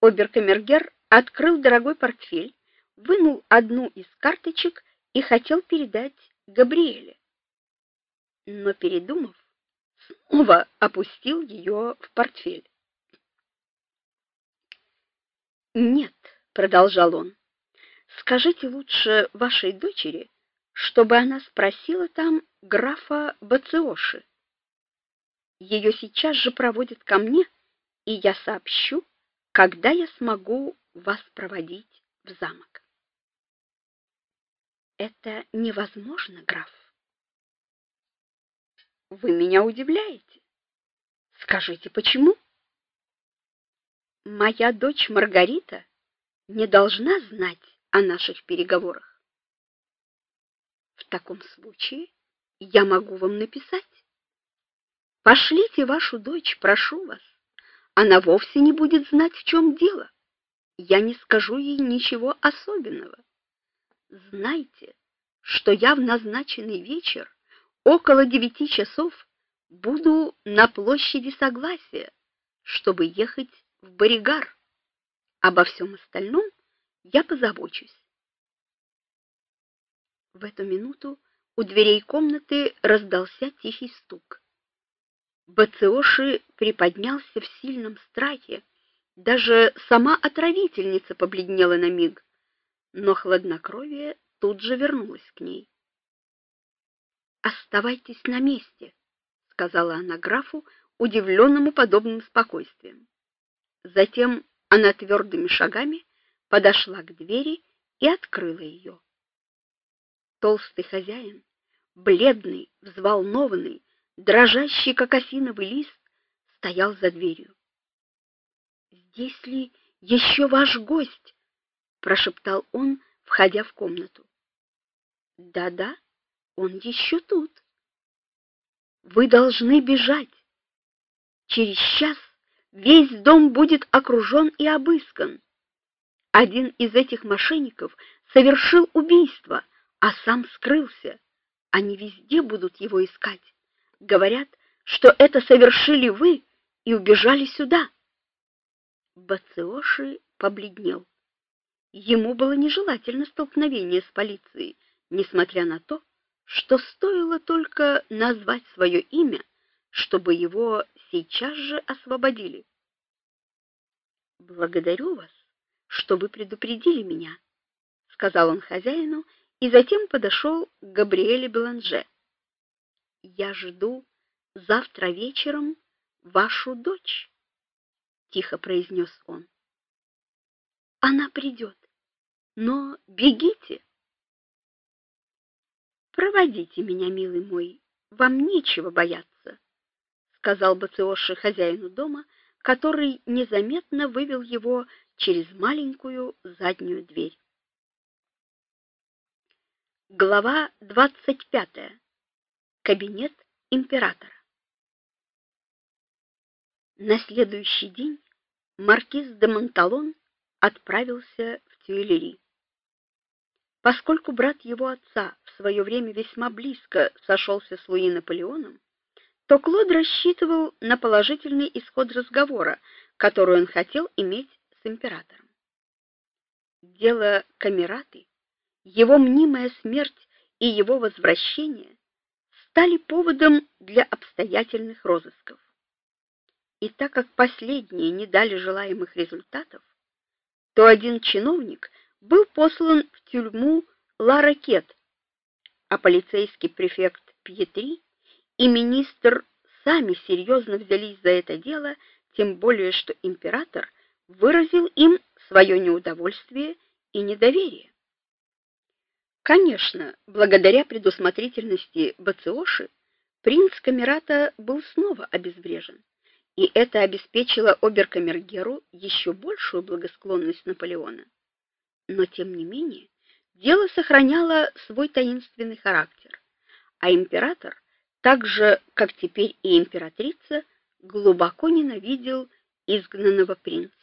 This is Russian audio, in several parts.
Оберкамергер открыл дорогой портфель, вынул одну из карточек и хотел передать Габриэле. Но передумав, снова опустил ее в портфель. "Нет", продолжал он. "Скажите лучше вашей дочери, чтобы она спросила там графа Бациоши. Ее сейчас же проводят ко мне, и я сообщу, когда я смогу вас проводить в замок. Это невозможно, граф. Вы меня удивляете. Скажите, почему? Моя дочь Маргарита не должна знать о наших переговорах. В таком случае я могу вам написать. Пошлите вашу дочь, прошу вас. Она вовсе не будет знать, в чем дело. Я не скажу ей ничего особенного. Знайте, что я в назначенный вечер около девяти часов буду на площади Согласия, чтобы ехать в Боригар. Обо всем остальном я позабочусь. В эту минуту у дверей комнаты раздался тихий стук. Бациоши приподнялся в сильном страхе, даже сама отравительница побледнела на миг, но хладнокровие тут же вернулось к ней. Оставайтесь на месте, сказала она графу, удивленному подобным спокойствием. Затем она твердыми шагами подошла к двери и открыла ее. Толстый хозяин, бледный, взволнованный, дрожащий как осиновый лист, стоял за дверью. "Здесь ли еще ваш гость?" прошептал он, входя в комнату. "Да-да, он еще тут. Вы должны бежать. Через час весь дом будет окружен и обыскан. Один из этих мошенников совершил убийство, а сам скрылся. Они везде будут его искать. Говорят, что это совершили вы и убежали сюда. Бациоши побледнел. Ему было нежелательно столкновение с полицией, несмотря на то, что стоило только назвать свое имя, чтобы его сейчас же освободили. Благодарю вас, что вы предупредили меня, сказал он хозяину и затем подошел к Габриэле Беланже. Я жду завтра вечером вашу дочь, тихо произнес он. Она придет, но бегите. Проводите меня, милый мой, вам нечего бояться, сказал Бациоши хозяину дома, который незаметно вывел его через маленькую заднюю дверь. Глава двадцать пятая. Кабинет императора. На следующий день маркиз де Монталон отправился в Тюильри. Поскольку брат его отца в свое время весьма близко сошелся с Луи Наполеоном, то Клод рассчитывал на положительный исход разговора, который он хотел иметь с императором. Дело Камераты, его мнимая смерть и его возвращение стали поводом для обстоятельных розысков. И так как последние не дали желаемых результатов, то один чиновник был послан в тюрьму Ларакет, а полицейский префект Пьетри и министр сами серьезно взялись за это дело, тем более что император выразил им свое неудовольствие и недоверие. Конечно, благодаря предусмотрительности Бациоши принц Камерата был снова обезврежен, и это обеспечило оберкамергеру еще большую благосклонность Наполеона но тем не менее дело сохраняло свой таинственный характер, а император, так же как теперь и императрица, глубоко ненавидел изгнанного принца.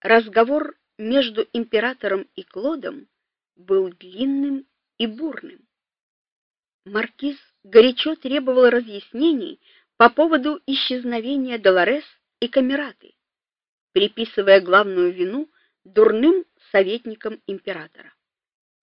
Разговор между императором и Клодом был длинным и бурным. Маркиз горячо требовал разъяснений по поводу исчезновения Долорес и Камераты приписывая главную вину дурным советникам императора.